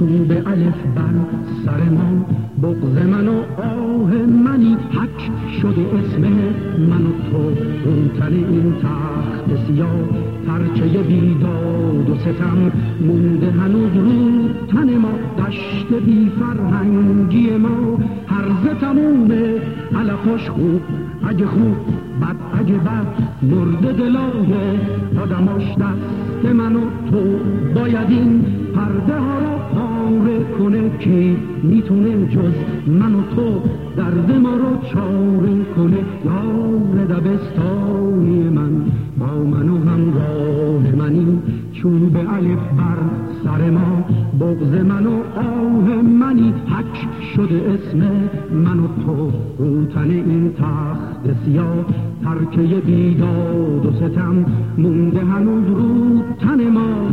الف بر سر ما بغز من و آه منی حک شده اسم من و تو. اون تن این تخت سیاه ترچه بیداد و ستم. مونده هنوز رو تن ما دشت بی فرهنگی ما. هرزه تمومه علفاش خوب اگه خوب بد اگه بد مرده دلای آدماش دست من و تو. باید این پرده ها رو پاره کنه کی می‌تونه جز من و تو درد ما رو چاره کنه. یار دبستانی من با من و همراه منی چون به الف بر سر ما بغز من و آه منی. حک شده اسم من و تو روتن این تخت سیاه. ترکه بیداد و ستم مونده هنوز رو تن ما.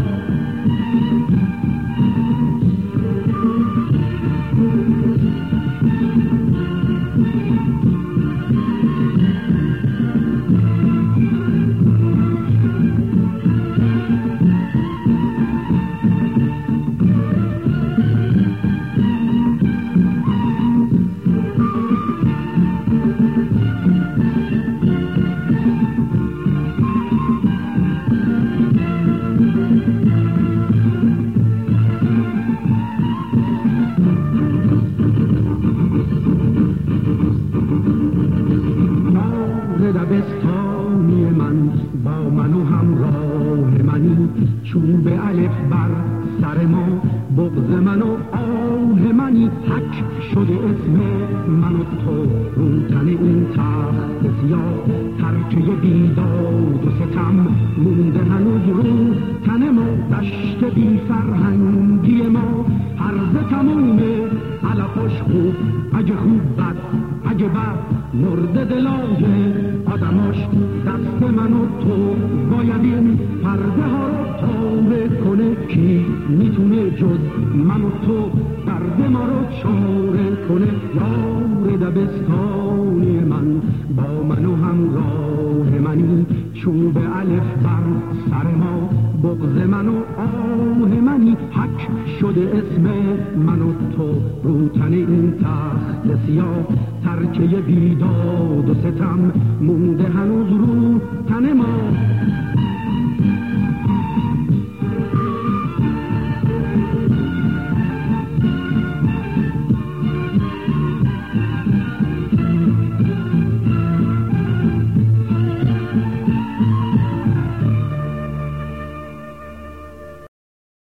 به الف بر سر ما. بغز من و آه منی حک شده اسم من و تو. روتن این تخت سیاه ترکه بیداد و ستم. مونده هنوز رو تن ما. دشت بی فرهنگی ما. هرزه تمومه علفاش خوب. اگه خوب بد اگه بد مرده دلای آدماش. می‌تونه جز من و تو درد ما رو چاره کنه یار دبستانی من. با من و همراه منی به الف بر سر ما. بغز من و آه منی حک شده اسم من و تو. روتن این تخت سیاه ترکه بیداد و ستم. مونده هنوز رو تن ما.